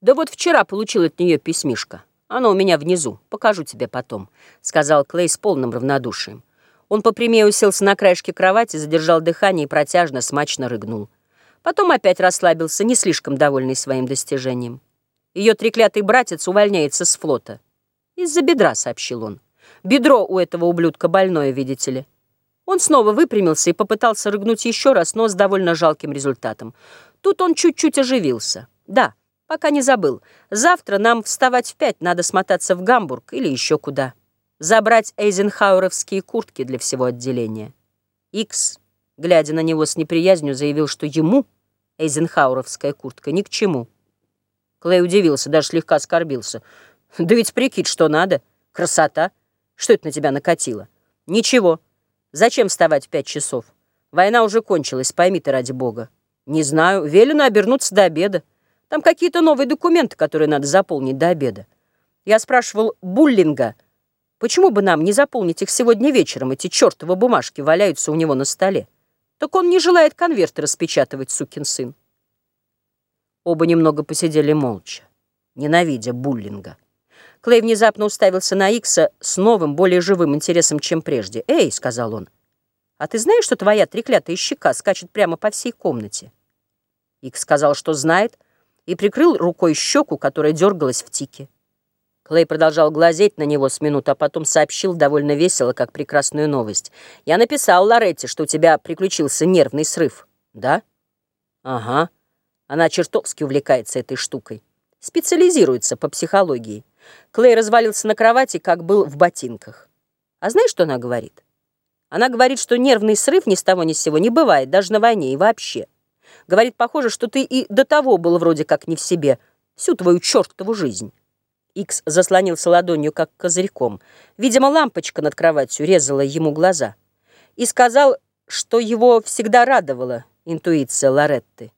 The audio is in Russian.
«Да вот вчера получил от нее письмишко. Оно у меня внизу. Покажу тебе потом», — сказал Клей с полным равнодушием. Он попрямее уселся на краешке кровати, задержал дыхание и протяжно, смачно рыгнул. Потом опять расслабился, не слишком довольный своим достижением. Ее треклятый братец увольняется с флота. «Из-за бедра», — сообщил он. «Бедро у этого ублюдка больное, видите ли». Он снова выпрямился и попытался рыгнуть еще раз, но с довольно жалким результатом. Тут он чуть-чуть оживился. «Да». Пока не забыл. Завтра нам вставать в пять, надо смотаться в Гамбург или еще куда. Забрать эйзенхауэровские куртки для всего отделения. Икс, глядя на него с неприязнью, заявил, что ему эйзенхауэровская куртка ни к чему. Клей удивился, даже слегка оскорбился. Да ведь прикид, что надо. Красота. Что это на тебя накатило? Ничего. Зачем вставать в пять часов? Война уже кончилась, пойми ты ради бога. Не знаю, велено обернуться до обеда. Там какие-то новые документы, которые надо заполнить до обеда. Я спрашивал Буллинга, почему бы нам не заполнить их сегодня вечером, эти чертовы бумажки валяются у него на столе. Так он не желает конверты распечатывать, сукин сын. Оба немного посидели молча, ненавидя Буллинга. Клей внезапно уставился на Икса с новым, более живым интересом, чем прежде. «Эй», — сказал он, — «а ты знаешь, что твоя треклятая щека скачет прямо по всей комнате?» Икс сказал, что знает, — и прикрыл рукой щеку, которая дергалась в тике. Клей продолжал глазеть на него с минут, а потом сообщил довольно весело, как прекрасную новость. «Я написал Лоретте, что у тебя приключился нервный срыв». «Да?» «Ага. Она чертовски увлекается этой штукой. Специализируется по психологии». Клей развалился на кровати, как был в ботинках. «А знаешь, что она говорит?» Она говорит, что нервный срыв ни с того ни с сего не бывает, даже на войне и вообще. Говорит, похоже, что ты и до того был вроде как не в себе, всю твою чертову жизнь. Икс заслонился ладонью, как козырьком. Видимо, лампочка над кроватью резала ему глаза. И сказал, что его всегда радовала интуиция Лоретты.